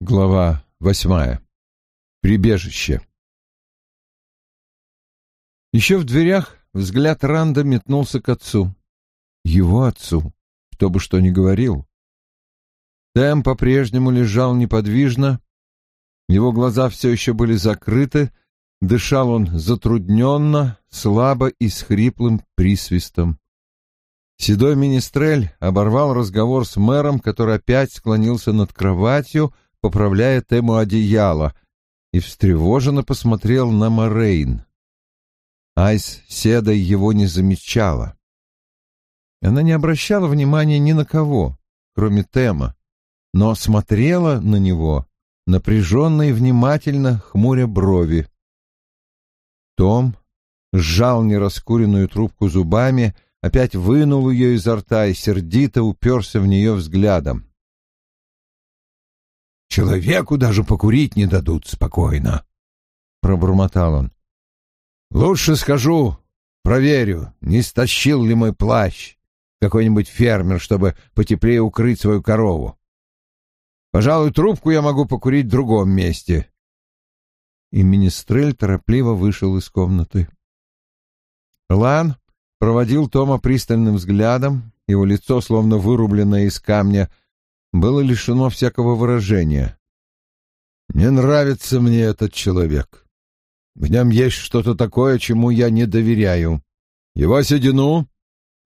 Глава восьмая. Прибежище. Еще в дверях взгляд Ранда метнулся к отцу. Его отцу, кто бы что ни говорил. Тэм по-прежнему лежал неподвижно, его глаза все еще были закрыты, дышал он затрудненно, слабо и с хриплым присвистом. Седой министрель оборвал разговор с мэром, который опять склонился над кроватью, поправляя Тему одеяло, и встревоженно посмотрел на Морейн. Айс Седа его не замечала. Она не обращала внимания ни на кого, кроме Тема, но смотрела на него, напряженно и внимательно хмуря брови. Том сжал нераскуренную трубку зубами, опять вынул ее изо рта и сердито уперся в нее взглядом. Человеку даже покурить не дадут спокойно, — пробормотал он. — Лучше скажу, проверю, не стащил ли мой плащ какой-нибудь фермер, чтобы потеплее укрыть свою корову. Пожалуй, трубку я могу покурить в другом месте. И министрель торопливо вышел из комнаты. Лан проводил Тома пристальным взглядом, его лицо, словно вырубленное из камня, было лишено всякого выражения. «Не нравится мне этот человек. В нем есть что-то такое, чему я не доверяю. Его седину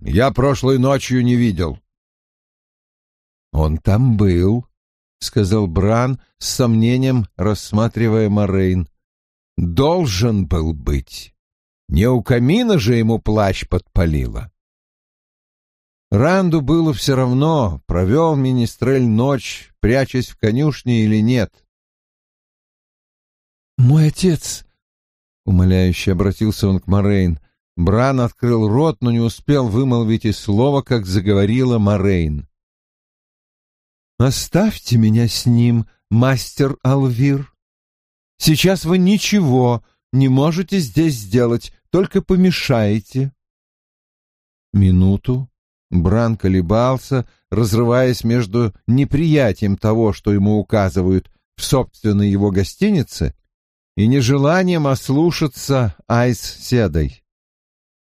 я прошлой ночью не видел». «Он там был», — сказал Бран с сомнением, рассматривая Морейн. «Должен был быть. Не у камина же ему плащ подпалило». Ранду было все равно, провел министрель ночь, прячась в конюшне или нет. «Мой отец!» — умоляюще обратился он к Морейн. Бран открыл рот, но не успел вымолвить и слова, как заговорила Морейн. «Оставьте меня с ним, мастер Алвир. Сейчас вы ничего не можете здесь сделать, только помешаете». Минуту Бран колебался, разрываясь между неприятием того, что ему указывают в собственной его гостинице, и нежеланием ослушаться Айс Седой.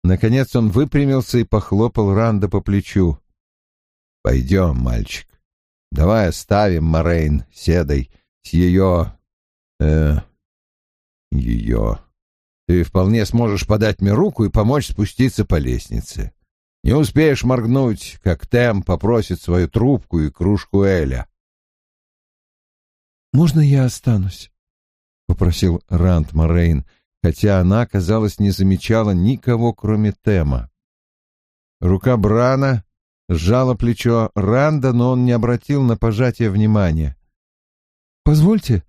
Наконец он выпрямился и похлопал Ранда по плечу. «Пойдем, мальчик. Давай оставим Морейн Седой с ее... э... ее... Ты вполне сможешь подать мне руку и помочь спуститься по лестнице. Не успеешь моргнуть, как Тем попросит свою трубку и кружку Эля. «Можно я останусь?» — попросил Рант Морейн, хотя она, казалось, не замечала никого, кроме Тема. Рука Брана сжала плечо Ранда, но он не обратил на пожатие внимания. «Позвольте,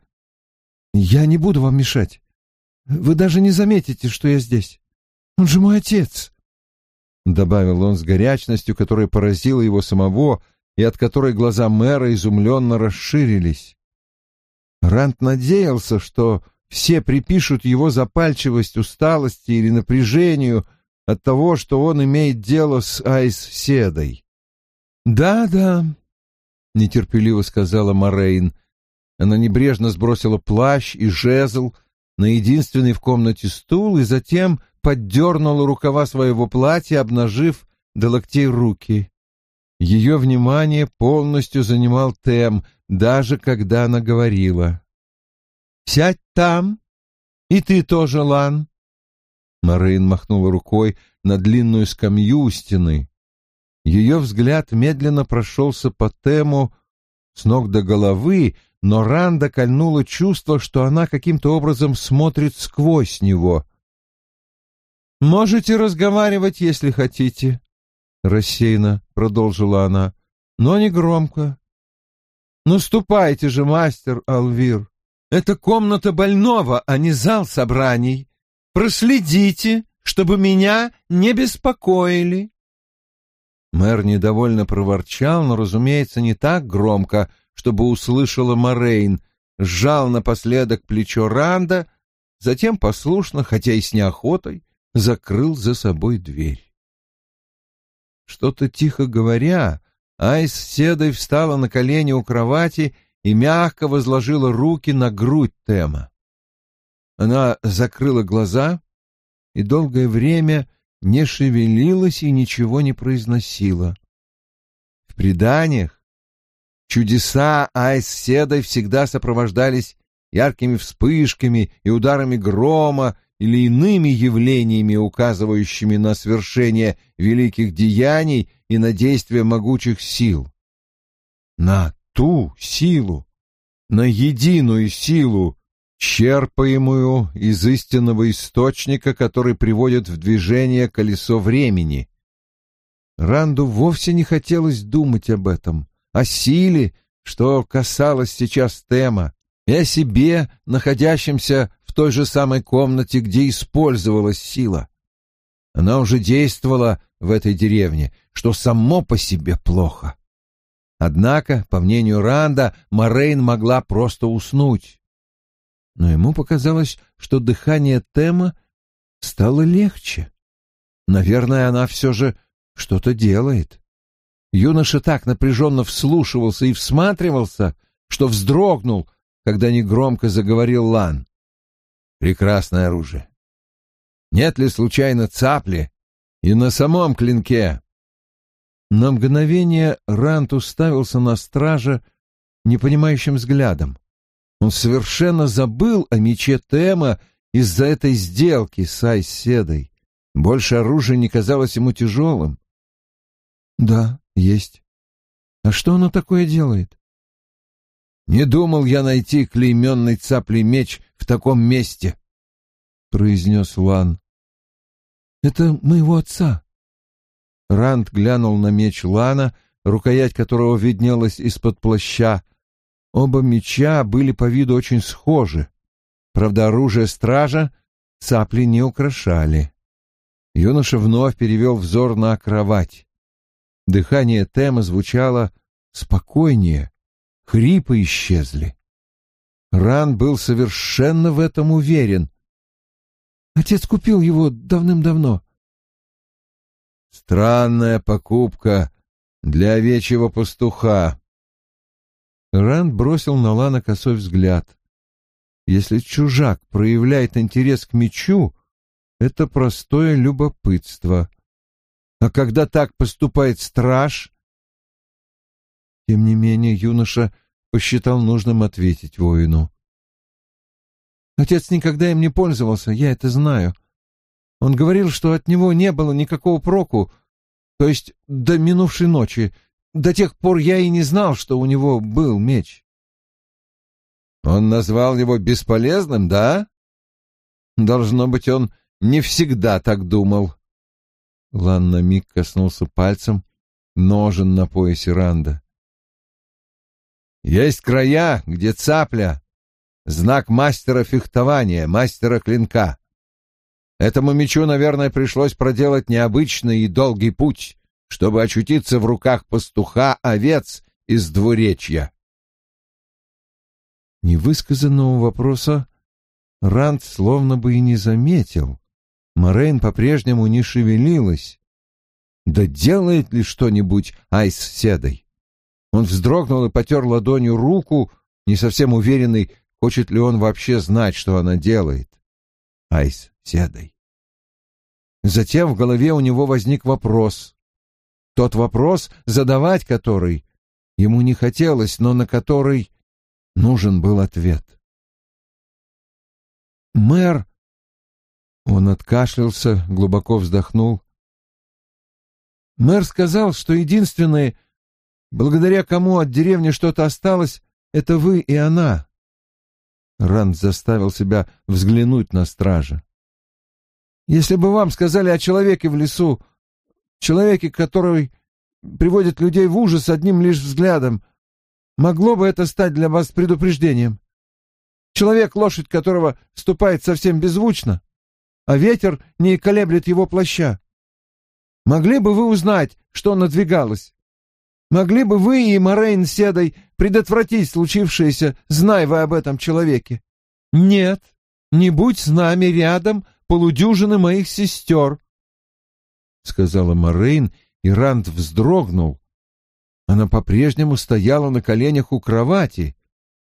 я не буду вам мешать. Вы даже не заметите, что я здесь. Он же мой отец» добавил он с горячностью, которая поразила его самого и от которой глаза мэра изумленно расширились. Рант надеялся, что все припишут его запальчивость усталости или напряжению от того, что он имеет дело с Айс-Седой. «Да-да», — нетерпеливо сказала Морейн. Она небрежно сбросила плащ и жезл на единственный в комнате стул и затем поддернула рукава своего платья, обнажив до локтей руки. Ее внимание полностью занимал Тем, даже когда она говорила. «Сядь там, и ты тоже, Лан!» Марин махнула рукой на длинную скамью у стены. Ее взгляд медленно прошелся по Тему с ног до головы, но Ранда кольнуло чувство, что она каким-то образом смотрит сквозь него — «Можете разговаривать, если хотите», — рассеянно продолжила она, — «но не громко». «Наступайте же, мастер Алвир. Это комната больного, а не зал собраний. Проследите, чтобы меня не беспокоили». Мэр недовольно проворчал, но, разумеется, не так громко, чтобы услышала Морейн, сжал напоследок плечо Ранда, затем послушно, хотя и с неохотой, закрыл за собой дверь. Что-то тихо говоря, Айс седой встала на колени у кровати и мягко возложила руки на грудь Тема. Она закрыла глаза и долгое время не шевелилась и ничего не произносила. В преданиях чудеса Айс Седой всегда сопровождались яркими вспышками и ударами грома или иными явлениями, указывающими на свершение великих деяний и на действие могучих сил. На ту силу, на единую силу, черпаемую из истинного источника, который приводит в движение колесо времени. Ранду вовсе не хотелось думать об этом, о силе, что касалось сейчас тема, и о себе, находящемся той же самой комнате, где использовалась сила. Она уже действовала в этой деревне, что само по себе плохо. Однако, по мнению Ранда, Морейн могла просто уснуть. Но ему показалось, что дыхание Тема стало легче. Наверное, она все же что-то делает. Юноша так напряженно вслушивался и всматривался, что вздрогнул, когда негромко заговорил Лан. «Прекрасное оружие. Нет ли случайно цапли и на самом клинке?» На мгновение Рант уставился на стража непонимающим взглядом. Он совершенно забыл о мече Тема из-за этой сделки с Айседой. Больше оружия не казалось ему тяжелым. «Да, есть. А что оно такое делает?» Не думал я найти клейменный цаплей меч таком месте, — произнес Лан. — Это моего отца. Ранд глянул на меч Лана, рукоять которого виднелась из-под плаща. Оба меча были по виду очень схожи. Правда, оружие стража цапли не украшали. Юноша вновь перевел взор на кровать. Дыхание Тема звучало спокойнее, хрипы исчезли. Ран был совершенно в этом уверен. Отец купил его давным-давно. Странная покупка для овечьего пастуха. Ранд бросил на Лана косой взгляд. Если чужак проявляет интерес к мечу, это простое любопытство. А когда так поступает страж, тем не менее юноша посчитал нужным ответить воину. Отец никогда им не пользовался, я это знаю. Он говорил, что от него не было никакого проку, то есть до минувшей ночи. До тех пор я и не знал, что у него был меч. Он назвал его бесполезным, да? Должно быть, он не всегда так думал. Лан на миг коснулся пальцем ножен на поясе Ранда. Есть края, где цапля — знак мастера фехтования, мастера клинка. Этому мечу, наверное, пришлось проделать необычный и долгий путь, чтобы очутиться в руках пастуха овец из двуречья. Невысказанного вопроса Ранд словно бы и не заметил. Морейн по-прежнему не шевелилась. Да делает ли что-нибудь Айс Седой? Он вздрогнул и потер ладонью руку, не совсем уверенный, хочет ли он вообще знать, что она делает. Айс, седай. Затем в голове у него возник вопрос. Тот вопрос, задавать который ему не хотелось, но на который нужен был ответ. «Мэр...» Он откашлялся, глубоко вздохнул. «Мэр сказал, что единственное, благодаря кому от деревни что-то осталось, это вы и она. Ранд заставил себя взглянуть на стража. Если бы вам сказали о человеке в лесу, человеке, который приводит людей в ужас одним лишь взглядом, могло бы это стать для вас предупреждением? Человек, лошадь которого ступает совсем беззвучно, а ветер не колеблет его плаща. Могли бы вы узнать, что надвигалось? Могли бы вы и Морейн Седой предотвратить случившееся, зная вы об этом человеке? Нет, не будь с нами рядом полудюжины моих сестер, — сказала Морейн, и Ранд вздрогнул. Она по-прежнему стояла на коленях у кровати,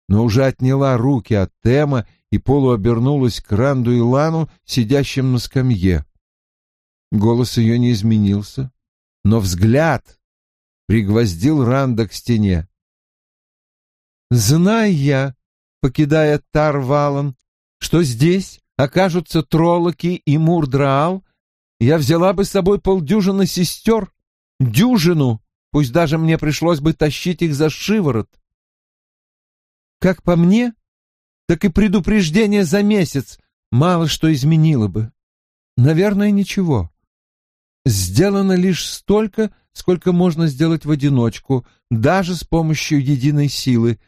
но уже отняла руки от Тема и полуобернулась к Ранду и Лану, сидящим на скамье. Голос ее не изменился, но взгляд пригвоздил Ранда к стене. «Знай я, покидая Тарвалан, что здесь окажутся Троллоки и Мурдраал, я взяла бы с собой полдюжины сестер, дюжину, пусть даже мне пришлось бы тащить их за шиворот. Как по мне, так и предупреждение за месяц мало что изменило бы. Наверное, ничего. Сделано лишь столько, сколько можно сделать в одиночку, даже с помощью единой силы.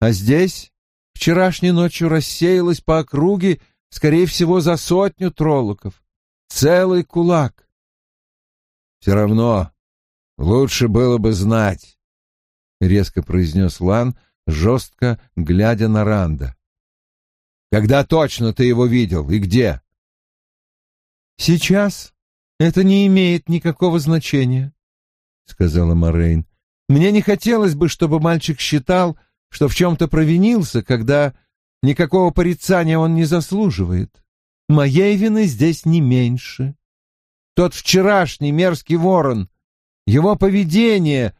А здесь вчерашней ночью рассеялось по округе, скорее всего, за сотню троллоков. Целый кулак. Все равно лучше было бы знать, — резко произнес Лан, жестко глядя на Ранда. Когда точно ты его видел и где? Сейчас это не имеет никакого значения, сказала Морейн. Мне не хотелось бы, чтобы мальчик считал, что в чем-то провинился, когда никакого порицания он не заслуживает. Моей вины здесь не меньше. Тот вчерашний мерзкий ворон, его поведение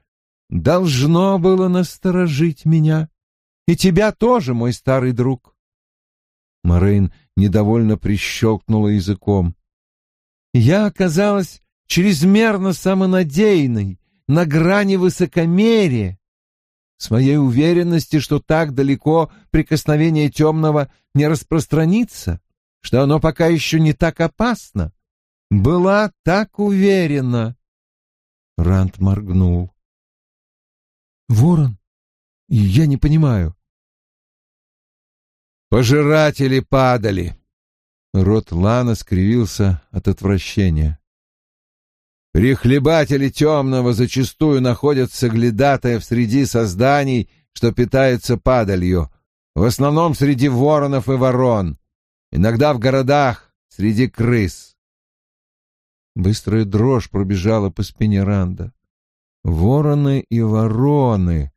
должно было насторожить меня. И тебя тоже, мой старый друг. Морейн недовольно прищелкнула языком. «Я оказалась чрезмерно самонадеянной, на грани высокомерия. С моей уверенности, что так далеко прикосновение темного не распространится, что оно пока еще не так опасно. Была так уверена». Рант моргнул. «Ворон, я не понимаю, Пожиратели падали. Рот Лана скривился от отвращения. Прихлебатели темного зачастую находят соглядатаев среди созданий, что питаются падалью, в основном среди воронов и ворон, иногда в городах среди крыс. Быстрая дрожь пробежала по спине Ранда. Вороны и вороны,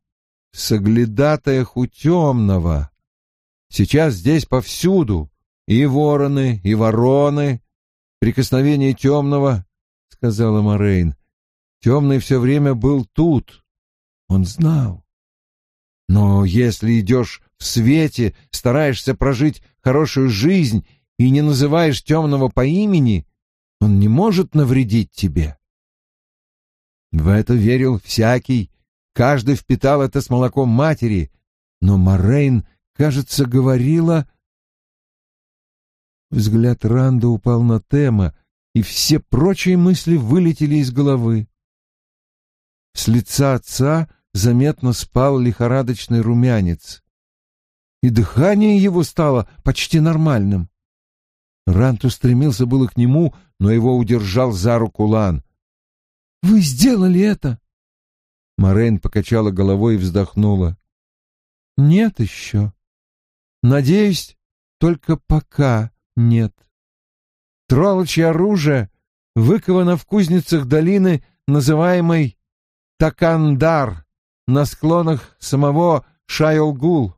соглядатаях у темного. Сейчас здесь повсюду и вороны, и вороны. Прикосновение темного, — сказала Морейн. Темный все время был тут. Он знал. Но если идешь в свете, стараешься прожить хорошую жизнь и не называешь темного по имени, он не может навредить тебе. В это верил всякий, каждый впитал это с молоком матери, но Морейн кажется, говорила... Взгляд Ранда упал на Тема, и все прочие мысли вылетели из головы. С лица отца заметно спал лихорадочный румянец, и дыхание его стало почти нормальным. Рант устремился было к нему, но его удержал за руку Лан. «Вы сделали это!» Морейн покачала головой и вздохнула. «Нет еще. Надеюсь, только пока нет. Троллочье оружие выковано в кузницах долины, называемой Такандар, на склонах самого Шайолгул.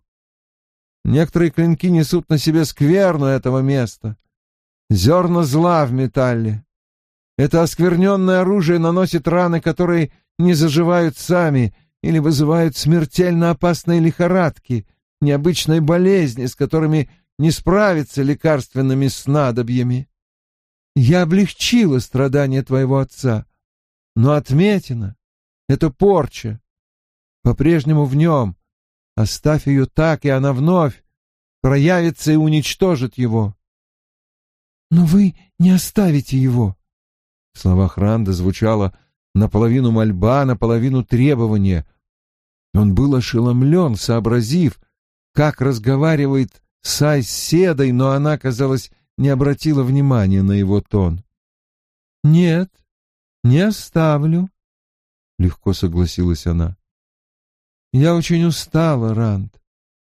Некоторые клинки несут на себе скверну этого места. Зерна зла в металле. Это оскверненное оружие наносит раны, которые не заживают сами или вызывают смертельно опасные лихорадки — необычной болезни, с которыми не справиться лекарственными снадобьями. Я облегчила страдания твоего отца, но отметина — это порча. По-прежнему в нем. Оставь ее так, и она вновь проявится и уничтожит его. Но вы не оставите его. В словах Ранда звучало наполовину мольба, наполовину требования. Он был ошеломлен, сообразив, как разговаривает Сай с Седой, но она, казалось, не обратила внимания на его тон. «Нет, не оставлю», — легко согласилась она. «Я очень устала, Ранд,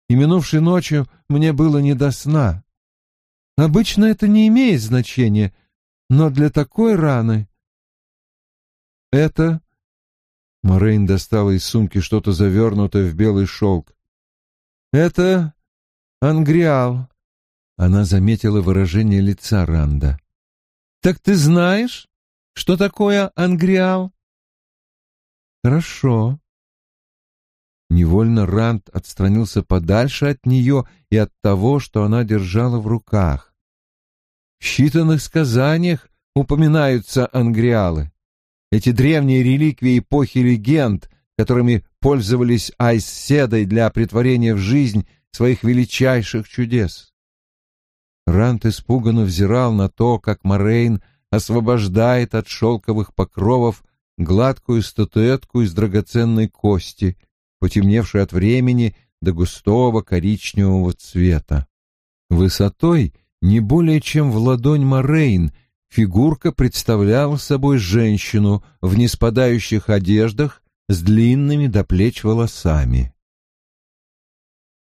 и минувшей ночью мне было не до сна. Обычно это не имеет значения, но для такой раны...» «Это...» Морейн достала из сумки что-то завернутое в белый шелк. Это Ангриал. Она заметила выражение лица Ранда. Так ты знаешь, что такое Ангриал? Хорошо. Невольно Ранд отстранился подальше от нее и от того, что она держала в руках. В считанных сказаниях упоминаются ангриалы. Эти древние реликвии эпохи легенд, которыми пользовались Айсседой для притворения в жизнь своих величайших чудес. Рант испуганно взирал на то, как Морейн освобождает от шелковых покровов гладкую статуэтку из драгоценной кости, потемневшую от времени до густого коричневого цвета. Высотой не более чем в ладонь Морейн фигурка представляла собой женщину в неспадающих одеждах с длинными до плеч волосами.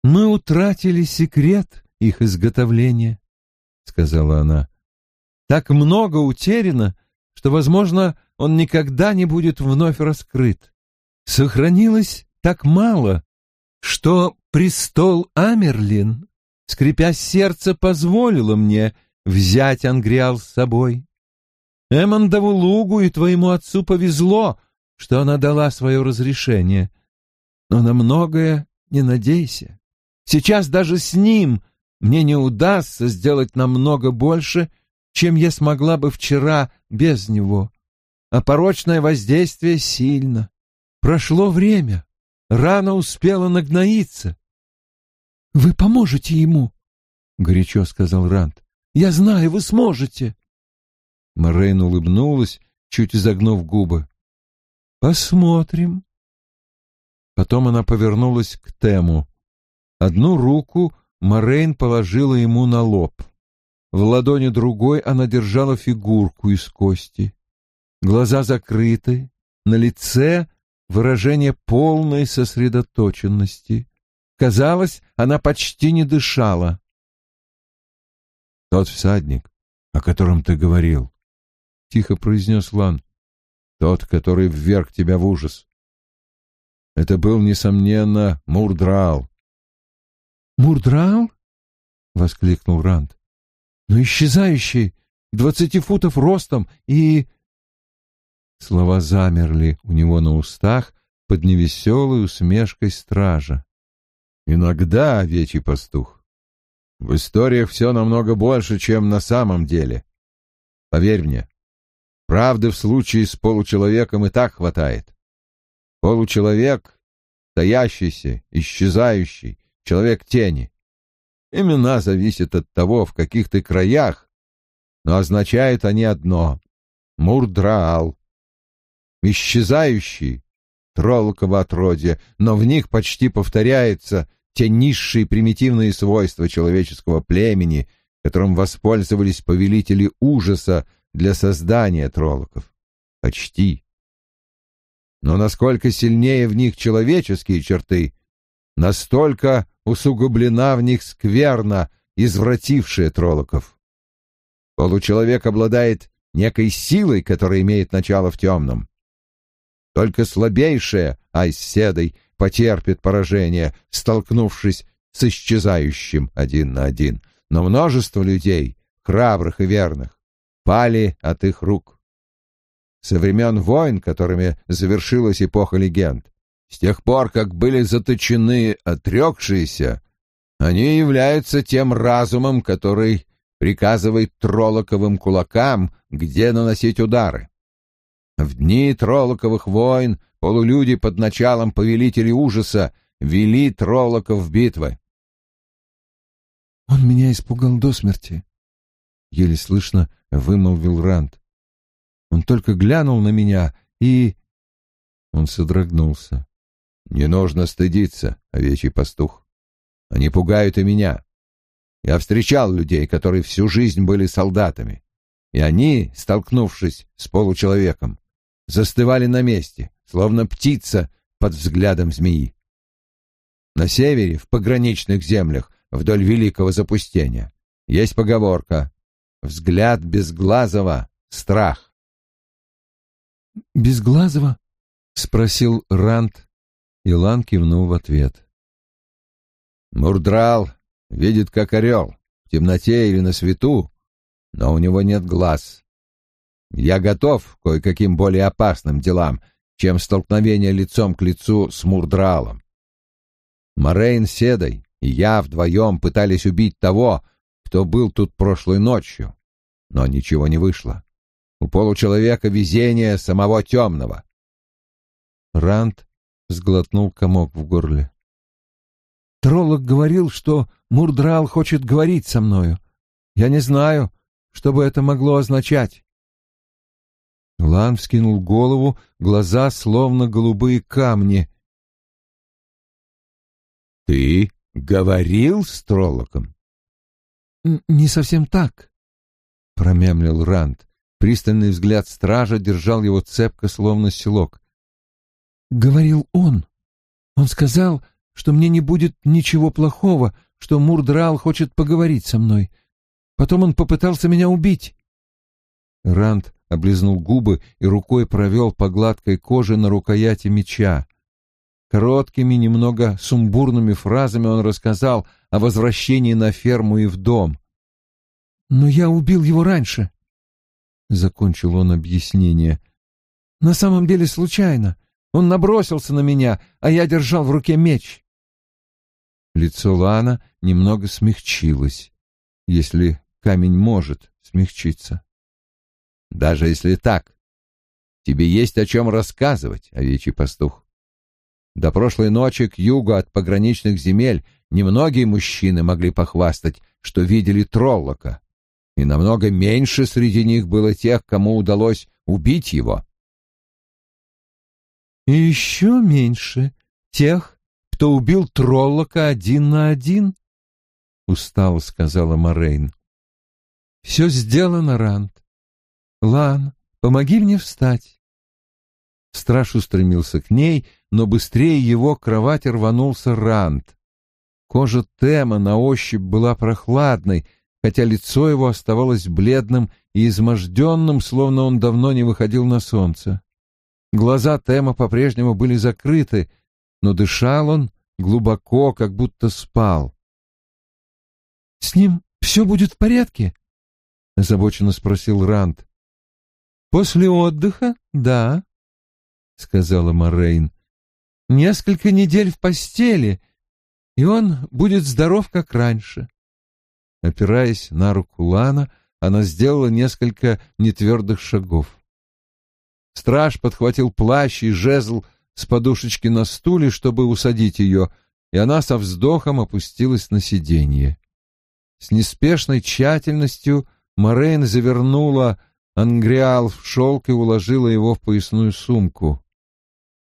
«Мы утратили секрет их изготовления», — сказала она. «Так много утеряно, что, возможно, он никогда не будет вновь раскрыт. Сохранилось так мало, что престол Амерлин, скрипя сердце, позволило мне взять Ангриал с собой. Эммондову лугу и твоему отцу повезло, что она дала свое разрешение. Но на многое не надейся. Сейчас даже с ним мне не удастся сделать намного больше, чем я смогла бы вчера без него. А порочное воздействие сильно. Прошло время, рана успела нагноиться. — Вы поможете ему, — горячо сказал Рант. — Я знаю, вы сможете. Морейн улыбнулась, чуть изогнув губы. — Посмотрим. Потом она повернулась к Тему. Одну руку Морейн положила ему на лоб. В ладони другой она держала фигурку из кости. Глаза закрыты, на лице выражение полной сосредоточенности. Казалось, она почти не дышала. «Тот всадник, о котором ты говорил», — тихо произнес Лан, — «тот, который вверг тебя в ужас. Это был, несомненно, Мурдрал. «Мурдрал?» — воскликнул Ранд. «Но исчезающий, двадцати футов ростом и...» Слова замерли у него на устах под невеселой усмешкой стража. «Иногда, овечий пастух, в историях все намного больше, чем на самом деле. Поверь мне, правды в случае с получеловеком и так хватает. Получеловек — стоящийся, исчезающий, человек тени. Имена зависят от того, в каких ты краях, но означают они одно — Мурдраал. Исчезающий — троллоково отродье, но в них почти повторяются те низшие примитивные свойства человеческого племени, которым воспользовались повелители ужаса для создания троллоков. Почти. Но насколько сильнее в них человеческие черты, настолько усугублена в них скверна, извратившая троллоков. Получеловек обладает некой силой, которая имеет начало в темном. Только слабейшая Айседой потерпит поражение, столкнувшись с исчезающим один на один. Но множество людей, храбрых и верных, пали от их рук. Со времен войн, которыми завершилась эпоха легенд, с тех пор, как были заточены отрекшиеся, они являются тем разумом, который приказывает троллоковым кулакам, где наносить удары. В дни троллоковых войн полулюди под началом повелителей ужаса вели троллоков в битвы. «Он меня испугал до смерти», — еле слышно вымолвил Ранд. «Он только глянул на меня и...» Он содрогнулся. Не нужно стыдиться, овечий пастух. Они пугают и меня. Я встречал людей, которые всю жизнь были солдатами, и они, столкнувшись с получеловеком, застывали на месте, словно птица под взглядом змеи. На севере, в пограничных землях, вдоль великого запустения, есть поговорка «Взгляд безглазого — страх». «Безглазого?» — спросил Рант, Илан кивнул в ответ. Мурдрал видит, как орел, в темноте или на свету, но у него нет глаз. Я готов к кое-каким более опасным делам, чем столкновение лицом к лицу с Мурдралом. Морейн Седой и я вдвоем пытались убить того, кто был тут прошлой ночью, но ничего не вышло. У получеловека везение самого темного. Ранд сглотнул комок в горле. Троллок говорил, что Мурдрал хочет говорить со мною. Я не знаю, что бы это могло означать. Лан вскинул голову, глаза словно голубые камни. «Ты говорил с Троллоком?» «Не совсем так», — промямлил Ранд. Пристальный взгляд стража держал его цепко, словно селок. «Говорил он. Он сказал, что мне не будет ничего плохого, что Мурдрал хочет поговорить со мной. Потом он попытался меня убить». Ранд облизнул губы и рукой провел по гладкой коже на рукояти меча. Короткими, немного сумбурными фразами он рассказал о возвращении на ферму и в дом. «Но я убил его раньше», — закончил он объяснение. «На самом деле случайно. Он набросился на меня, а я держал в руке меч». Лицо Лана немного смягчилось, если камень может смягчиться. «Даже если так, тебе есть о чем рассказывать, овечий пастух. До прошлой ночи к югу от пограничных земель немногие мужчины могли похвастать, что видели Троллока, и намного меньше среди них было тех, кому удалось убить его. И еще меньше тех, кто убил Троллока один на один, — устало сказала Морейн. — Все сделано, Ранд. Лан, помоги мне встать. Страж устремился к ней, но быстрее его к кровати рванулся Ранд. Кожа Тема на ощупь была прохладной, хотя лицо его оставалось бледным и изможденным, словно он давно не выходил на солнце. Глаза Тема по-прежнему были закрыты, но дышал он глубоко, как будто спал. — С ним все будет в порядке? — озабоченно спросил Ранд. — После отдыха — да, — сказала Морейн. — Несколько недель в постели, и он будет здоров, как раньше. Опираясь на руку Лана, она сделала несколько нетвердых шагов. Страж подхватил плащ и жезл с подушечки на стуле, чтобы усадить ее, и она со вздохом опустилась на сиденье. С неспешной тщательностью Морейн завернула ангриал в шелк и уложила его в поясную сумку.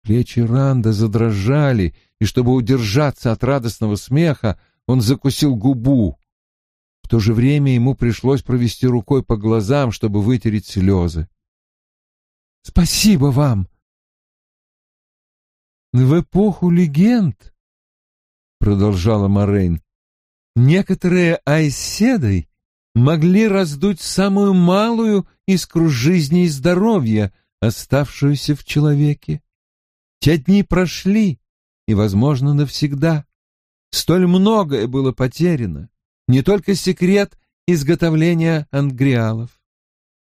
Плечи Ранда задрожали, и чтобы удержаться от радостного смеха, он закусил губу. В то же время ему пришлось провести рукой по глазам, чтобы вытереть слезы. «Спасибо вам!» «В эпоху легенд», — продолжала Морейн, — «некоторые айседой могли раздуть самую малую искру жизни и здоровья, оставшуюся в человеке. Те дни прошли, и, возможно, навсегда. Столь многое было потеряно, не только секрет изготовления ангриалов.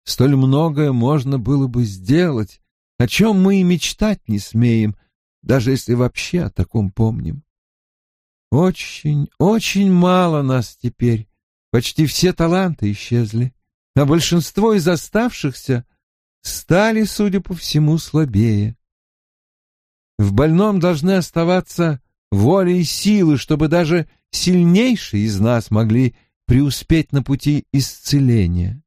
Столь многое можно было бы сделать, о чем мы и мечтать не смеем, даже если вообще о таком помним. Очень, очень мало нас теперь, почти все таланты исчезли, а большинство из оставшихся стали, судя по всему, слабее. В больном должны оставаться воля и силы, чтобы даже сильнейшие из нас могли преуспеть на пути исцеления.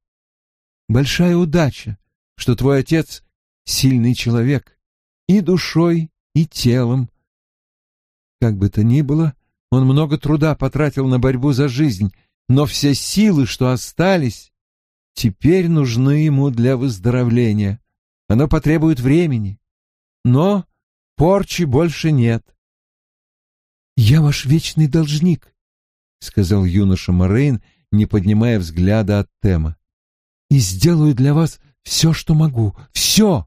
Большая удача, что твой отец — сильный человек и душой, и телом. Как бы то ни было, он много труда потратил на борьбу за жизнь, но все силы, что остались, теперь нужны ему для выздоровления. Оно потребует времени. Но порчи больше нет. «Я ваш вечный должник», — сказал юноша Морейн, не поднимая взгляда от Тема. «И сделаю для вас все, что могу. Все!»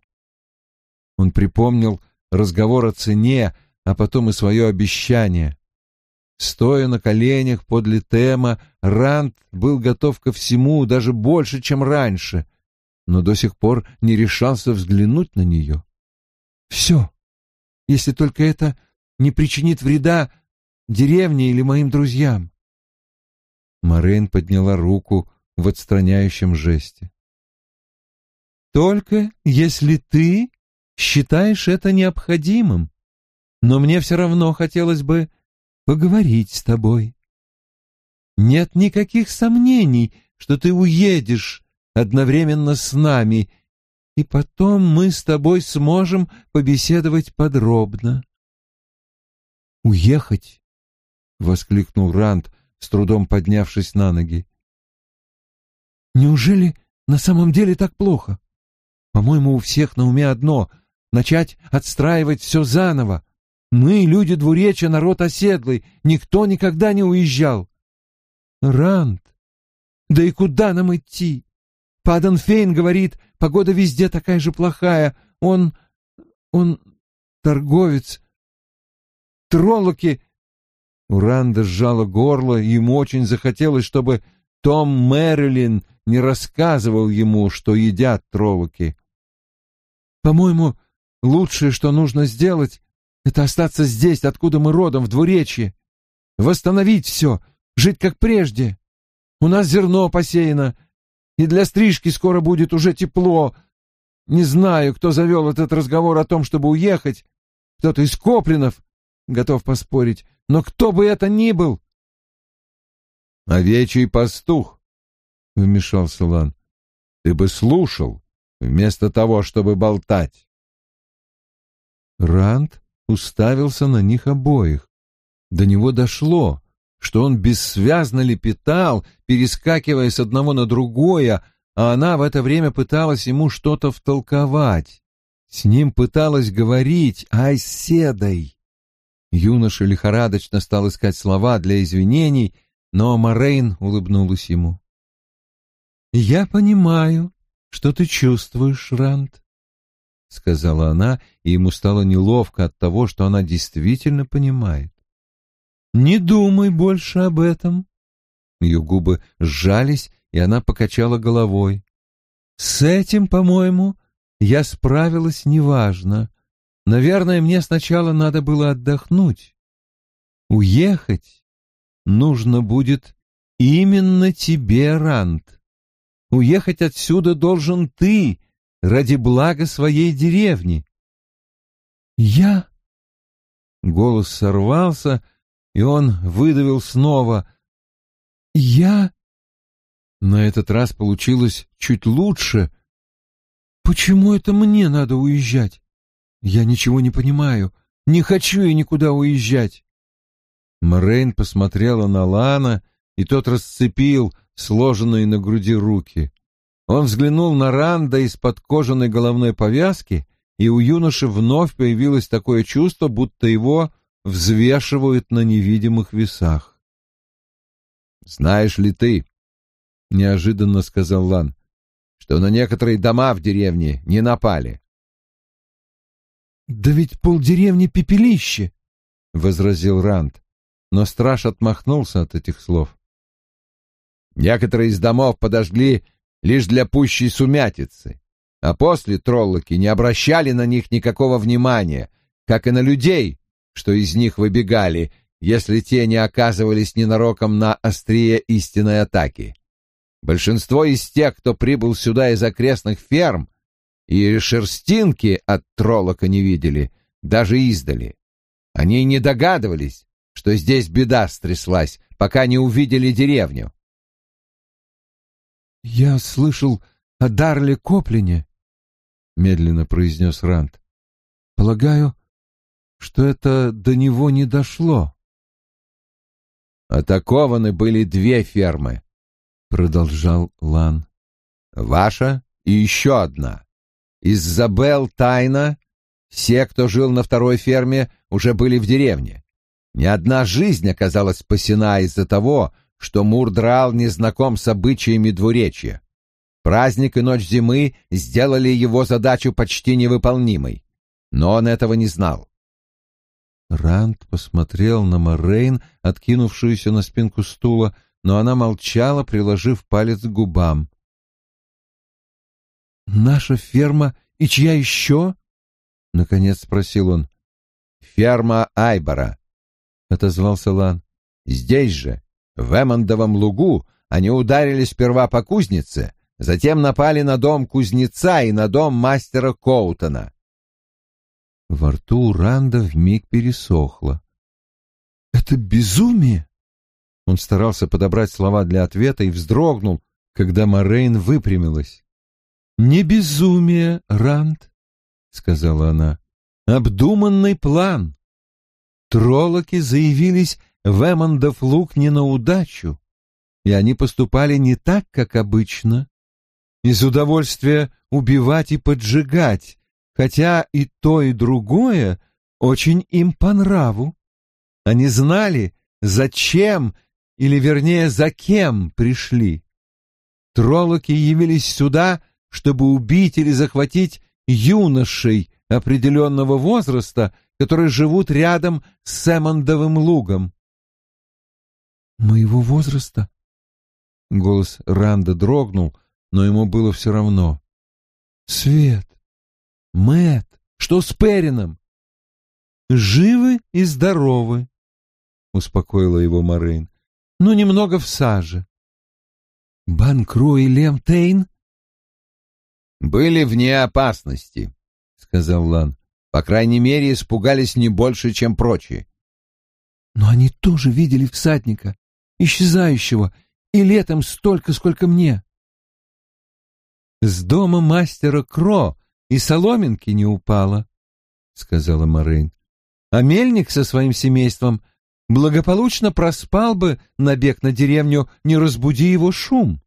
Он припомнил разговор о цене, а потом и свое обещание. Стоя на коленях подле Тема, Ранд был готов ко всему, даже больше, чем раньше, но до сих пор не решался взглянуть на нее. «Все, если только это не причинит вреда деревне или моим друзьям». Морейн подняла руку в отстраняющем жесте. «Только если ты считаешь это необходимым, но мне все равно хотелось бы поговорить с тобой. Нет никаких сомнений, что ты уедешь одновременно с нами, и потом мы с тобой сможем побеседовать подробно. «Уехать?» — воскликнул Ранд, с трудом поднявшись на ноги. «Неужели на самом деле так плохо? По-моему, у всех на уме одно — начать отстраивать все заново. Мы, люди двуречья, народ оседлый, никто никогда не уезжал. Ранд, да и куда нам идти? Паденфейн говорит, погода везде такая же плохая. Он... он торговец. Троллоки... У Ранда сжало горло, и ему очень захотелось, чтобы Том Мэрилин не рассказывал ему, что едят троллоки. По-моему, лучшее, что нужно сделать, это остаться здесь, откуда мы родом, в двуречье. Восстановить все, жить как прежде. У нас зерно посеяно, и для стрижки скоро будет уже тепло. Не знаю, кто завел этот разговор о том, чтобы уехать. Кто-то из Коплинов, готов поспорить. Но кто бы это ни был... — Овечий пастух, — вмешался Лан. — Ты бы слушал, вместо того, чтобы болтать. Ранд уставился на них обоих. До него дошло, что он бессвязно лепетал, перескакивая с одного на другое, а она в это время пыталась ему что-то втолковать. С ним пыталась говорить «Айседой». Юноша лихорадочно стал искать слова для извинений, но Морейн улыбнулась ему. «Я понимаю, что ты чувствуешь, Ранд. — сказала она, и ему стало неловко от того, что она действительно понимает. «Не думай больше об этом». Ее губы сжались, и она покачала головой. «С этим, по-моему, я справилась неважно. Наверное, мне сначала надо было отдохнуть. Уехать нужно будет именно тебе, Рант. Уехать отсюда должен ты, ради блага своей деревни. Я... Голос сорвался, и он выдавил снова. Я... На этот раз получилось чуть лучше. Почему это мне надо уезжать? Я ничего не понимаю. Не хочу я никуда уезжать. Мрейн посмотрела на Лана, и тот расцепил сложенные на груди руки. Он взглянул на Ранда из-под кожаной головной повязки, и у юноши вновь появилось такое чувство, будто его взвешивают на невидимых весах. «Знаешь ли ты, — неожиданно сказал Лан, — что на некоторые дома в деревне не напали?» «Да ведь полдеревни пепелище!» — возразил Ранд, но страж отмахнулся от этих слов. «Некоторые из домов подожгли лишь для пущей сумятицы, а после троллоки не обращали на них никакого внимания, как и на людей, что из них выбегали, если те не оказывались ненароком на острие истинной атаки. Большинство из тех, кто прибыл сюда из окрестных ферм, и шерстинки от троллока не видели, даже издали. Они не догадывались, что здесь беда стряслась, пока не увидели деревню. «Я слышал о Дарле Коплине», — медленно произнес Рант. «Полагаю, что это до него не дошло». «Атакованы были две фермы», — продолжал Лан. «Ваша и еще одна. Изабел Тайна, все, кто жил на второй ферме, уже были в деревне. Ни одна жизнь оказалась спасена из-за того, что Мурдрал не знаком с обычаями двуречья. Праздник и ночь зимы сделали его задачу почти невыполнимой, но он этого не знал. Ранд посмотрел на Морейн, откинувшуюся на спинку стула, но она молчала, приложив палец к губам. «Наша ферма и чья еще?» — наконец спросил он. «Ферма Айбора», — отозвался Лан. «Здесь же, в Эммондовом лугу, они ударили сперва по кузнице, затем напали на дом кузнеца и на дом мастера Коутона». Во рту Ранда вмиг пересохло. «Это безумие!» Он старался подобрать слова для ответа и вздрогнул, когда Морейн выпрямилась. «Не безумие, Ранд», — сказала она, — «обдуманный план. Троллоки заявились в Эммондов луг не на удачу, и они поступали не так, как обычно, из удовольствия убивать и поджигать, хотя и то, и другое очень им по нраву. Они знали, зачем, или вернее, за кем пришли. Троллоки явились сюда, чтобы убить или захватить юношей определенного возраста, которые живут рядом с Сэмондовым лугом. «Моего возраста?» Голос Ранда дрогнул, но ему было все равно. «Свет! Мэт, что с Перином?» «Живы и здоровы», — успокоила его Морейн. «Ну, немного в саже». «Банкру и Лем Тейн?» «Были вне опасности», — сказал Лан. «По крайней мере, испугались не больше, чем прочие». «Но они тоже видели всадника, исчезающего, и летом столько, сколько мне». «С дома мастера Кро и соломинки не упала», — сказала Морейн. «А мельник со своим семейством благополучно проспал бы набег на деревню, не разбуди его шум.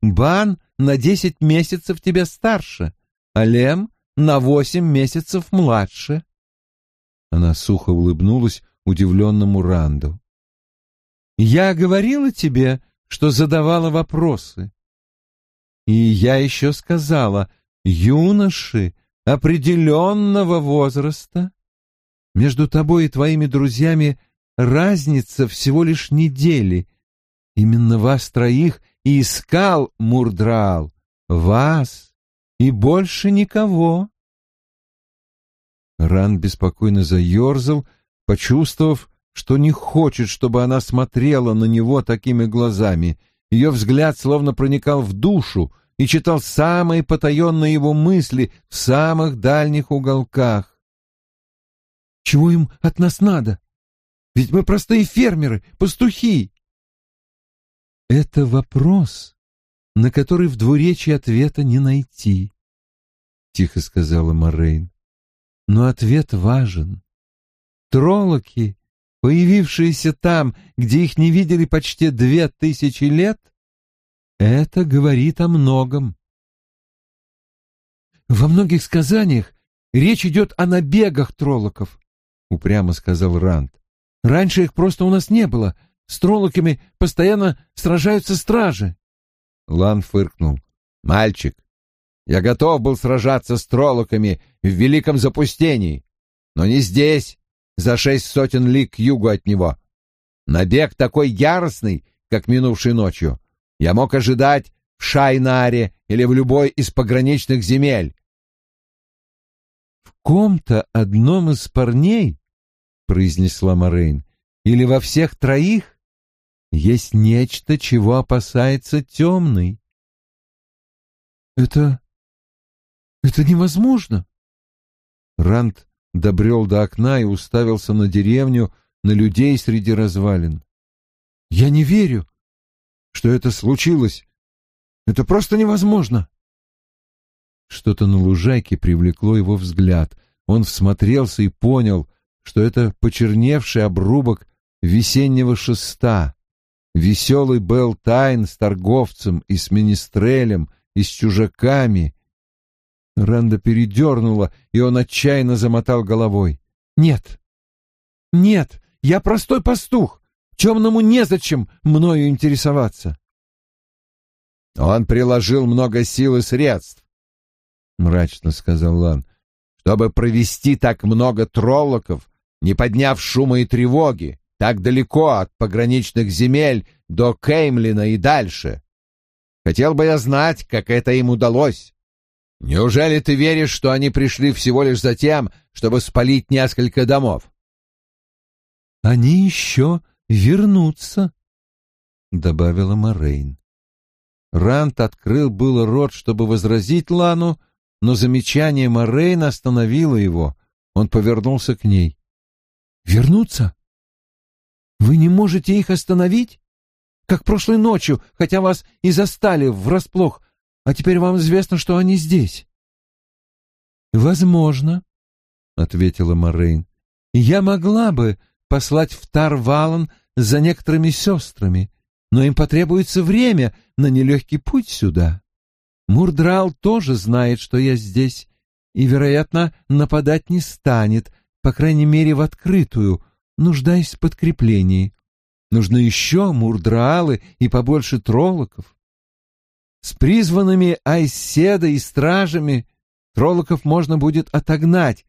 Бан на десять месяцев тебя старше, а Лем на восемь месяцев младше. Она сухо улыбнулась удивленному Ранду. Я говорила тебе, что задавала вопросы. И я еще сказала, юноши определенного возраста. Между тобой и твоими друзьями разница всего лишь недели. Именно вас троих и искал Мурдрал вас и больше никого. Ран беспокойно заерзал, почувствовав, что не хочет, чтобы она смотрела на него такими глазами. Ее взгляд словно проникал в душу и читал самые потаенные его мысли в самых дальних уголках. «Чего им от нас надо? Ведь мы простые фермеры, пастухи!» Это вопрос, на который в двуречии ответа не найти, — тихо сказала Морейн. Но ответ важен. Троллоки, появившиеся там, где их не видели почти две тысячи лет, это говорит о многом. Во многих сказаниях речь идет о набегах троллоков, — упрямо сказал Ранд. Раньше их просто у нас не было — с троллоками постоянно сражаются стражи. Лан фыркнул. «Мальчик, я готов был сражаться с троллоками в великом запустении, но не здесь, за шесть сотен лиг к югу от него. Набег такой яростный, как минувшей ночью, я мог ожидать в Шайнаре или в любой из пограничных земель. «В ком-то одном из парней, — произнесла Морейн, — или во всех троих есть нечто, чего опасается темный. Это... это невозможно. Ранд добрел до окна и уставился на деревню, на людей среди развалин. Я не верю, что это случилось. Это просто невозможно. Что-то на лужайке привлекло его взгляд. Он всмотрелся и понял, что это почерневший обрубок весеннего шеста. Веселый Белл Тайн с торговцем и с министрелем, и с чужаками. Ранда передернула, и он отчаянно замотал головой. «Нет! Нет! Я простой пастух! Темному незачем мною интересоваться!» «Он приложил много сил и средств», — мрачно сказал Лан. «Чтобы провести так много троллоков, не подняв шума и тревоги, так далеко от пограничных земель до Кеймлина и дальше. Хотел бы я знать, как это им удалось. Неужели ты веришь, что они пришли всего лишь за тем, чтобы спалить несколько домов? Они еще вернутся, — добавила Морейн. Рант открыл было рот, чтобы возразить Лану, но замечание Морейн остановило его. Он повернулся к ней. «Вернуться? Вы не можете их остановить? Как прошлой ночью, хотя вас и застали врасплох, а теперь вам известно, что они здесь». «Возможно», — ответила Морейн. «Я могла бы послать в Тарвалан за некоторыми сестрами, но им потребуется время на нелегкий путь сюда. Мурдрал тоже знает, что я здесь, и, вероятно, нападать не станет, по крайней мере, в открытую, нуждаясь в подкреплении. Нужны еще мурдраалы и побольше троллоков. С призванными Айседа и стражами троллоков можно будет отогнать,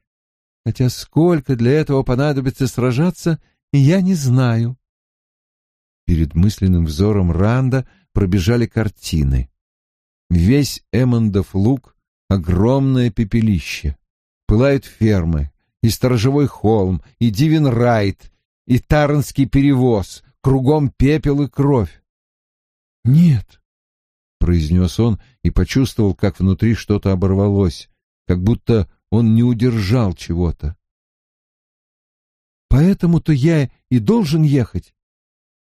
хотя сколько для этого понадобится сражаться, я не знаю. Перед мысленным взором Ранда пробежали картины. Весь Эммондов луг — огромное пепелище. Пылают фермы, и сторожевой холм, и Дивенрайт, и Таранский перевоз, кругом пепел и кровь. «Нет», — произнес он и почувствовал, как внутри что-то оборвалось, как будто он не удержал чего-то. «Поэтому-то я и должен ехать.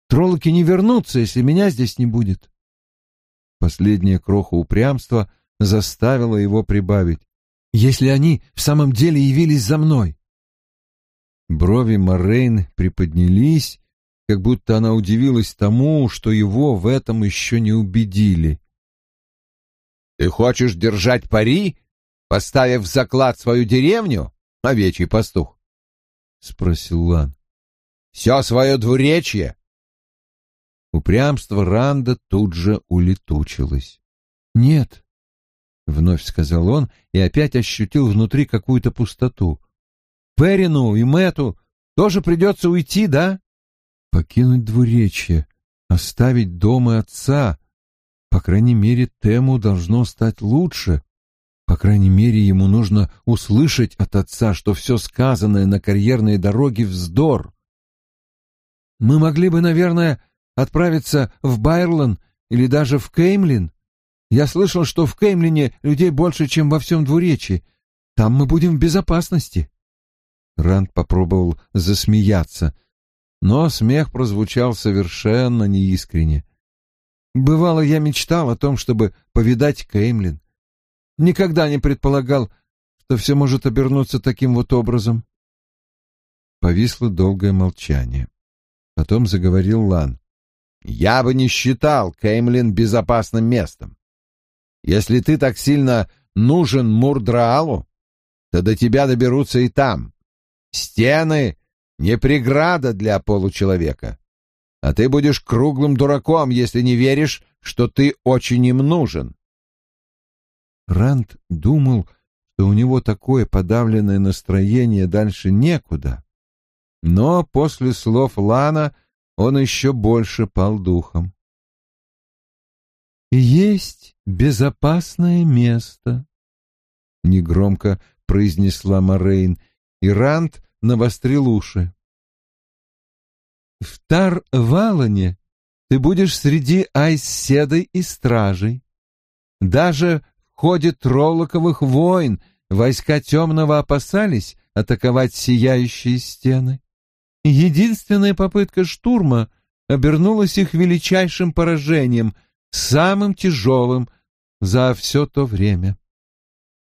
Троллоки не вернутся, если меня здесь не будет. Последняя кроха упрямства заставила его прибавить. Если они в самом деле явились за мной. Брови Морейн приподнялись, как будто она удивилась тому, что его в этом еще не убедили. «Ты хочешь держать пари, поставив в заклад свою деревню, овечий пастух?» — спросил Лан. «Все свое двуречье Упрямство Ранда тут же улетучилось. «Нет», — вновь сказал он и опять ощутил внутри какую-то пустоту. «Перину и Мэту тоже придется уйти, да?» «Покинуть двуречье, оставить дом и отца. По крайней мере, Тему должно стать лучше. По крайней мере, ему нужно услышать от отца, что все сказанное на карьерной дороге — вздор. Мы могли бы, наверное, отправиться в Байрлан или даже в Кеймлин. Я слышал, что в Кеймлине людей больше, чем во всем двуречии. Там мы будем в безопасности. Ранд попробовал засмеяться, но смех прозвучал совершенно неискренне. Бывало, я мечтал о том, чтобы повидать Кеймлин. Никогда не предполагал, что все может обернуться таким вот образом. Повисло долгое молчание. Потом заговорил Лан. Я бы не считал Кеймлин безопасным местом. Если ты так сильно нужен Мурдраалу, то до тебя доберутся и там. Стены — не преграда для получеловека. А ты будешь круглым дураком, если не веришь, что ты очень им нужен. Ранд думал, что у него такое подавленное настроение дальше некуда. Но после слов Лана — он еще больше пал духом. «Есть безопасное место», — негромко произнесла Морейн, и Ранд навострил уши. «В Тар-Валане ты будешь среди айседой и стражей. Даже в ходе троллоковых войн войска темного опасались атаковать сияющие стены. Единственная попытка штурма обернулась их величайшим поражением, самым тяжелым за все то время.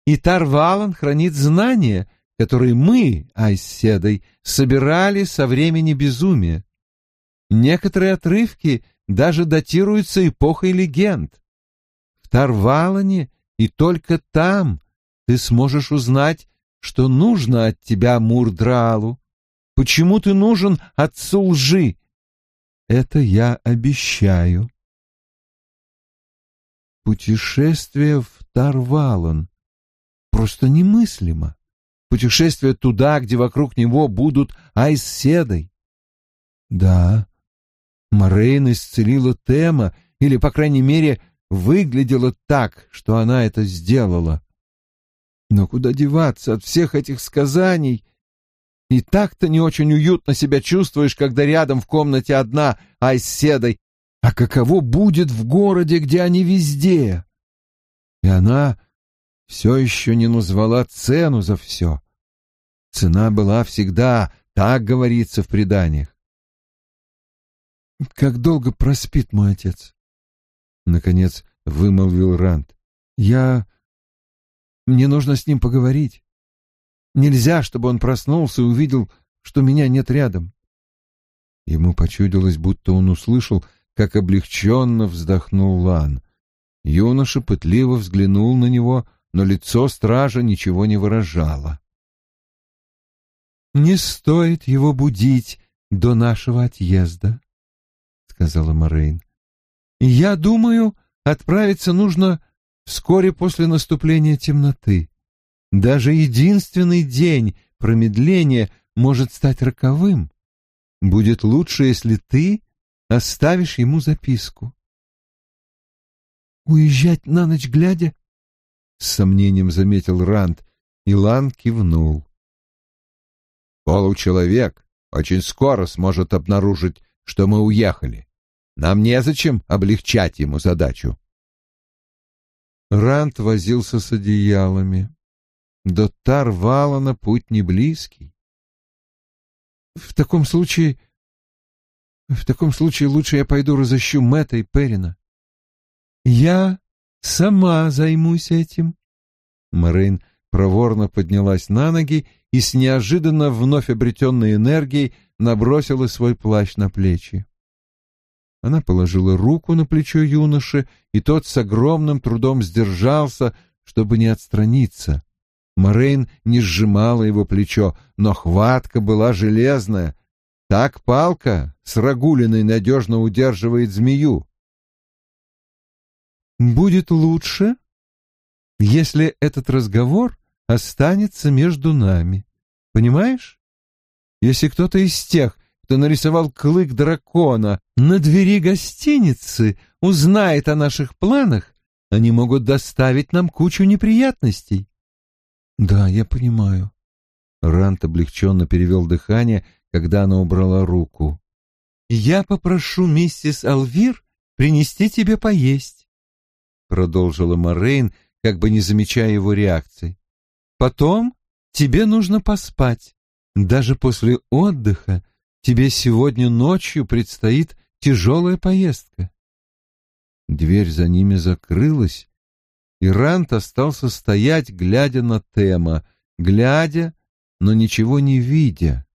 И Тарвалан хранит знания, которые мы, Айседой, собирали со времени безумия. Некоторые отрывки даже датируются эпохой легенд. В Тарвалане и только там ты сможешь узнать, что нужно от тебя Мурдралу, Почему ты нужен отцу лжи? Это я обещаю. Путешествие в Тарвалон. Просто немыслимо. путешествие туда, где вокруг него будут Айс-Седой. Да, Морейн исцелила Тема, или, по крайней мере, выглядела так, что она это сделала. Но куда деваться от всех этих сказаний? И так-то не очень уютно себя чувствуешь, когда рядом в комнате одна Айседой. А каково будет в городе, где они везде? И она все еще не назвала цену за все. Цена была всегда, так говорится в преданиях. «Как долго проспит мой отец?» Наконец вымолвил Ранд. «Я мне нужно с ним поговорить. Нельзя, чтобы он проснулся и увидел, что меня нет рядом. Ему почудилось, будто он услышал, как облегченно вздохнул Лан. Юноша пытливо взглянул на него, но лицо стража ничего не выражало. «Не стоит его будить до нашего отъезда», — сказала Морейн. «Я думаю, отправиться нужно вскоре после наступления темноты. Даже единственный день промедления может стать роковым. Будет лучше, если ты оставишь ему записку. «Уезжать на ночь глядя?» — с сомнением заметил Ранд, и Лан кивнул. «Получеловек очень скоро сможет обнаружить, что мы уехали. Нам незачем облегчать ему задачу». Рант возился с одеялами. До Тарвалана путь не близкий. В таком случае... В таком случае лучше я пойду разыщу Мэтта и Перина. Я сама займусь этим. Морейн проворно поднялась на ноги и с неожиданно вновь обретенной энергией набросила свой плащ на плечи. Она положила руку на плечо юноши, и тот с огромным трудом сдержался, чтобы не отстраниться. Морейн не сжимала его плечо, но хватка была железная. Так палка с рагулиной надежно удерживает змею. «Будет лучше, если этот разговор останется между нами. Понимаешь? Если кто-то из тех, кто нарисовал клык дракона на двери гостиницы, узнает о наших планах, они могут доставить нам кучу неприятностей. Да, я понимаю. Рант облегченно перевел дыхание, когда она убрала руку. Я попрошу миссис Алвир принести тебе поесть, продолжила Морейн, как бы не замечая его реакции. Потом тебе нужно поспать. Даже после отдыха Тебе сегодня ночью предстоит тяжелая поездка. Дверь за ними закрылась, и Рант остался стоять, глядя на Тема, глядя, но ничего не видя.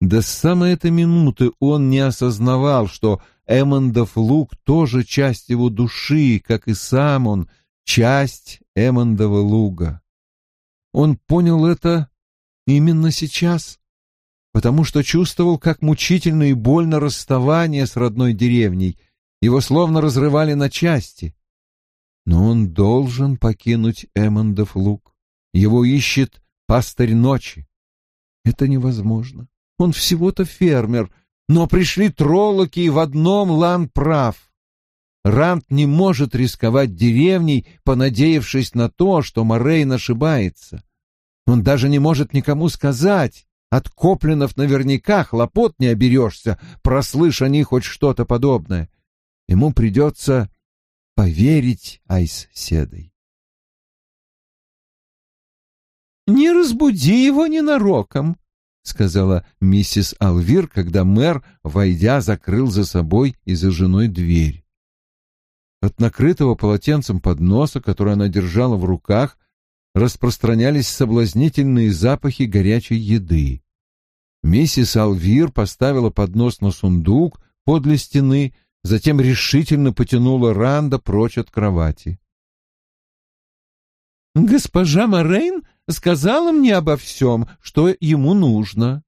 До самой этой минуты он не осознавал, что Эммондов лук тоже часть его души, как и сам он, часть Эммондова луга. Он понял это именно сейчас потому что чувствовал, как мучительно и больно расставание с родной деревней. Его словно разрывали на части. Но он должен покинуть Эммондов луг. Его ищет пастырь ночи. Это невозможно. Он всего-то фермер, но пришли троллоки, и в одном Лан прав. Рант не может рисковать деревней, понадеявшись на то, что Морейн ошибается. Он даже не может никому сказать, от Коплинов наверняка хлопот не оберешься, прослышь о них хоть что-то подобное. Ему придется поверить Айс Седой. «Не разбуди его ненароком», — сказала миссис Алвир, когда мэр, войдя, закрыл за собой и за женой дверь. От накрытого полотенцем подноса, который она держала в руках, распространялись соблазнительные запахи горячей еды. Миссис Алвир поставила поднос на сундук подле стены, затем решительно потянула Ранда прочь от кровати. «Госпожа Морейн сказала мне обо всем, что ему нужно»,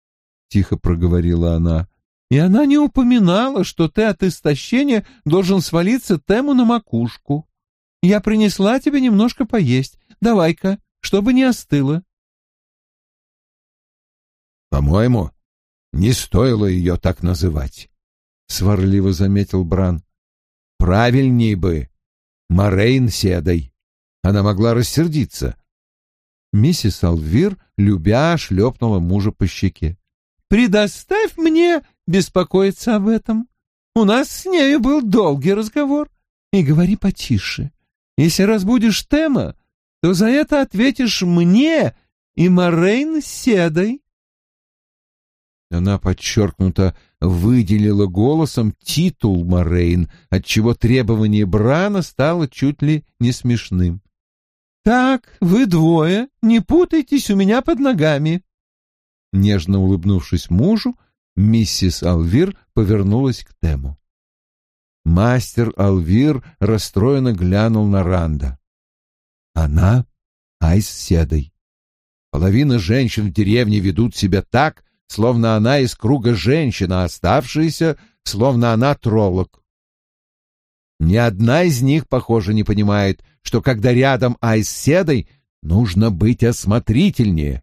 — тихо проговорила она. «И она не упоминала, что ты от истощения должен свалиться Тему на макушку. Я принесла тебе немножко поесть. Давай-ка, чтобы не остыло». По-моему, не стоило ее так называть, — сварливо заметил Бран. Правильней бы. Морейн седой. Она могла рассердиться. Миссис Алвир, любя, шлепнула мужа по щеке. «Предоставь мне беспокоиться об этом. У нас с нею был долгий разговор. И говори потише. Если разбудишь Тема, то за это ответишь мне и Морейн Седой». Она подчеркнуто выделила голосом титул Морейн, отчего требование Брана стало чуть ли не смешным. «Так, вы двое, не путайтесь у меня под ногами». Нежно улыбнувшись мужу, миссис Алвир повернулась к Тему. Мастер Алвир расстроенно глянул на Ранда. Она Айс Седой. Половина женщин в деревне ведут себя так, словно она из круга женщин, а оставшиеся, словно она троллок. Ни одна из них, похоже, не понимает, что когда рядом Айс Седой, нужно быть осмотрительнее.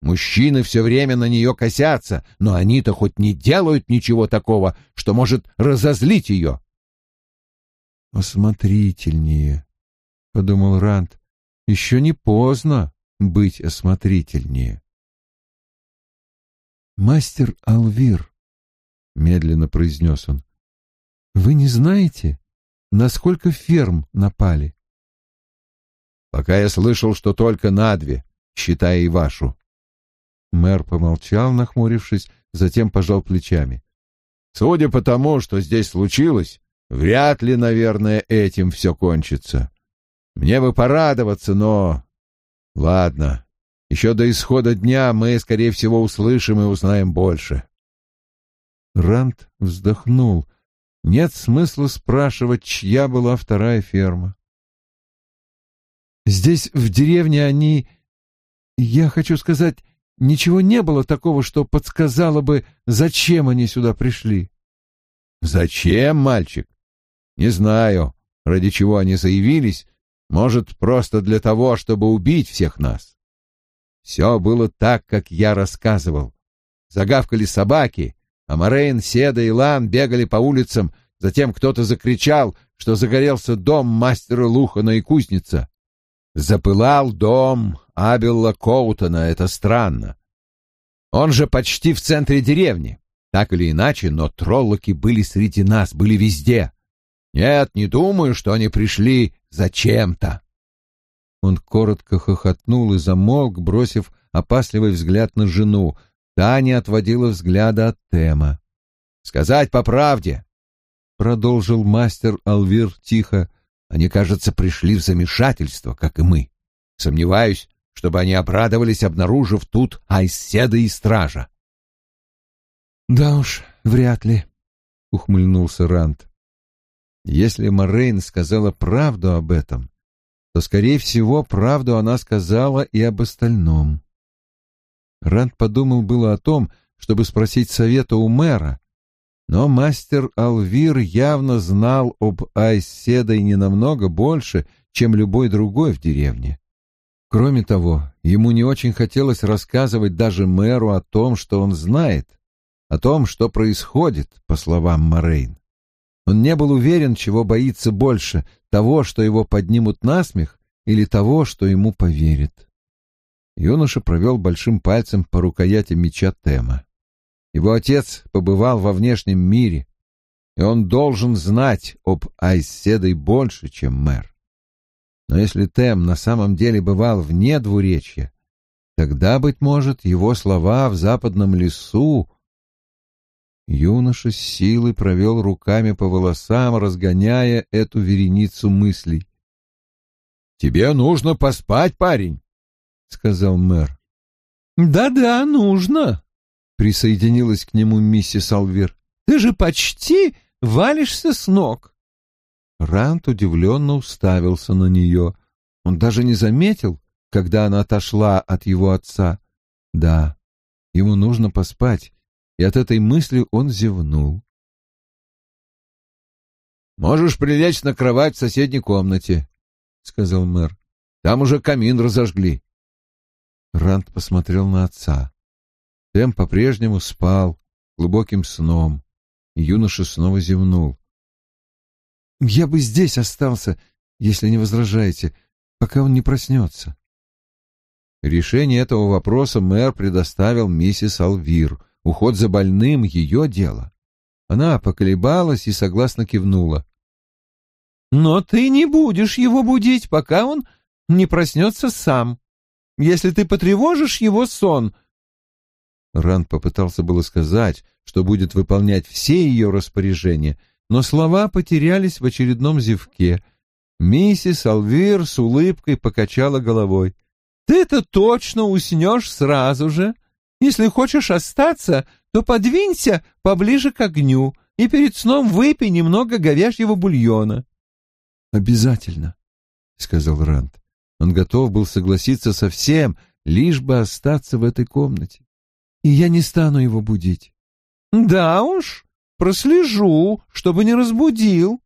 Мужчины все время на нее косятся, но они-то хоть не делают ничего такого, что может разозлить ее. «Осмотрительнее», — подумал Ранд. «Еще не поздно быть осмотрительнее». «Мастер Алвир», — медленно произнес он, — «вы не знаете, насколько ферм напали?» «Пока я слышал, что только на две, считая и вашу». Мэр помолчал, нахмурившись, затем пожал плечами. «Судя по тому, что здесь случилось, вряд ли, наверное, этим все кончится. Мне бы порадоваться, но... Ладно, еще до исхода дня мы, скорее всего, услышим и узнаем больше. Рант вздохнул. Нет смысла спрашивать, чья была вторая ферма. Здесь, в деревне, они... Я хочу сказать, ничего не было такого, что подсказало бы, зачем они сюда пришли. Зачем, мальчик? Не знаю, ради чего они заявились. Может, просто для того, чтобы убить всех нас. Все было так, как я рассказывал. Загавкали собаки, а Морейн, Седа и Лан бегали по улицам, затем кто-то закричал, что загорелся дом мастера Лухана и кузница. Запылал дом Абелла Коутона, это странно. Он же почти в центре деревни. Так или иначе, но троллоки были среди нас, были везде. Нет, не думаю, что они пришли зачем-то. Он коротко хохотнул и замолк, бросив опасливый взгляд на жену. Та не отводила взгляда от Тема. «Сказать по правде», — продолжил мастер Алвир тихо, — «они, кажется, пришли в замешательство, как и мы. Сомневаюсь, чтобы они обрадовались, обнаружив тут Айседа и стража». «Да уж, вряд ли», — ухмыльнулся Рант. Если Морейн сказала правду об этом, то, скорее всего, правду она сказала и об остальном. Ранд подумал было о том, чтобы спросить совета у мэра, но мастер Алвир явно знал об Айседой не намного больше, чем любой другой в деревне. Кроме того, ему не очень хотелось рассказывать даже мэру о том, что он знает, о том, что происходит, по словам Морейн. Он не был уверен, чего боится больше — того, что его поднимут на смех, или того, что ему поверят. Юноша провел большим пальцем по рукояти меча Тема. Его отец побывал во внешнем мире, и он должен знать об Айседой больше, чем мэр. Но если Тем на самом деле бывал вне двуречья, тогда, быть может, его слова в западном лесу Юноша с силой провел руками по волосам, разгоняя эту вереницу мыслей. — Тебе нужно поспать, парень, — сказал мэр. «Да — Да-да, нужно, — присоединилась к нему миссис Алвир. — Ты же почти валишься с ног. Рант удивленно уставился на нее. Он даже не заметил, когда она отошла от его отца. Да, ему нужно поспать, и от этой мысли он зевнул. «Можешь прилечь на кровать в соседней комнате», — сказал мэр. «Там уже камин разожгли». Рант посмотрел на отца. Тем по-прежнему спал глубоким сном. Юноша снова зевнул. «Я бы здесь остался, если не возражаете, пока он не проснется». Решение этого вопроса мэр предоставил миссис Алвир. Уход за больным — ее дело. Она поколебалась и согласно кивнула. «Но ты не будешь его будить, пока он не проснется сам. Если ты потревожишь его сон...» Ранд попытался было сказать, что будет выполнять все ее распоряжения, но слова потерялись в очередном зевке. Миссис Алвир с улыбкой покачала головой. Ты-то точно уснешь сразу же. Если хочешь остаться, то подвинься поближе к огню и перед сном выпей немного говяжьего бульона. Обязательно, сказал Ранд. Он готов был согласиться со всем, лишь бы остаться в этой комнате. И я не стану его будить. Да уж, прослежу, чтобы не разбудил,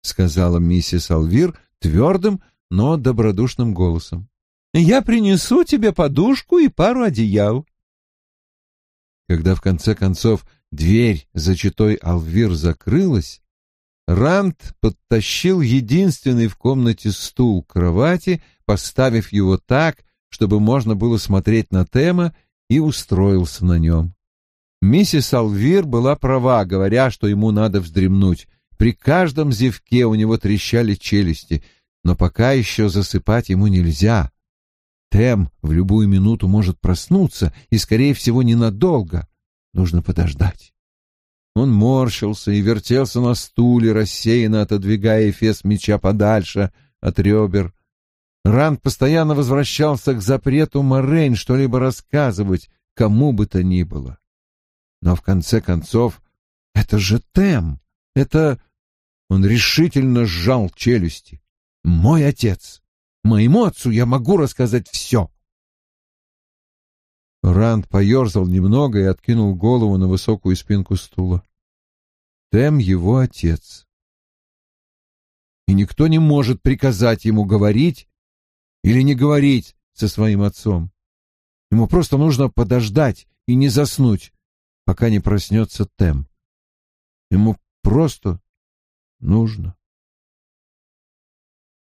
сказала миссис Алвир твердым, но добродушным голосом. Я принесу тебе подушку и пару одеял. Когда в конце концов дверь за читой Алвир закрылась, Ранд подтащил единственный в комнате стул к кровати, поставив его так, чтобы можно было смотреть на Тема, и устроился на нем. Миссис Алвир была права, говоря, что ему надо вздремнуть. При каждом зевке у него трещали челюсти, но пока еще засыпать ему нельзя. Тем в любую минуту может проснуться, и, скорее всего, ненадолго. Нужно подождать. Он морщился и вертелся на стуле, рассеянно отодвигая эфес меча подальше от ребер. Ранд постоянно возвращался к запрету Морейн что-либо рассказывать, кому бы то ни было. Но в конце концов, это же Тем, это... Он решительно сжал челюсти. Мой отец. Моему отцу я могу рассказать все. Ранд поерзал немного и откинул голову на высокую спинку стула. Тем его отец. И никто не может приказать ему говорить или не говорить со своим отцом. Ему просто нужно подождать и не заснуть, пока не проснется Тем. Ему просто нужно